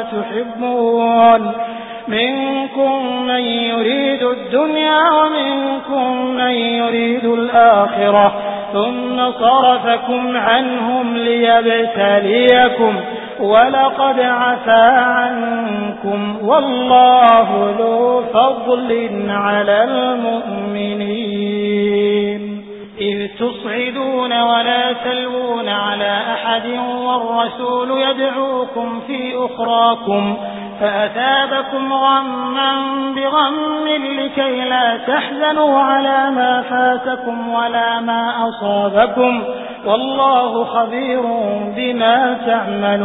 تحبون. منكم من يريد الدنيا ومنكم من يريد الآخرة. ثم صرفكم عنهم ليبتليكم. ولقد عفا عنكم والله ذو فضل على المؤمنين. إذ تصعدون ولا تلوون على أحد والرسول يدعوكم في أخراكم فأثابكم غما بغم لكي لا تحزنوا على ما فاتكم ولا ما أصابكم والله خبير بما تعملون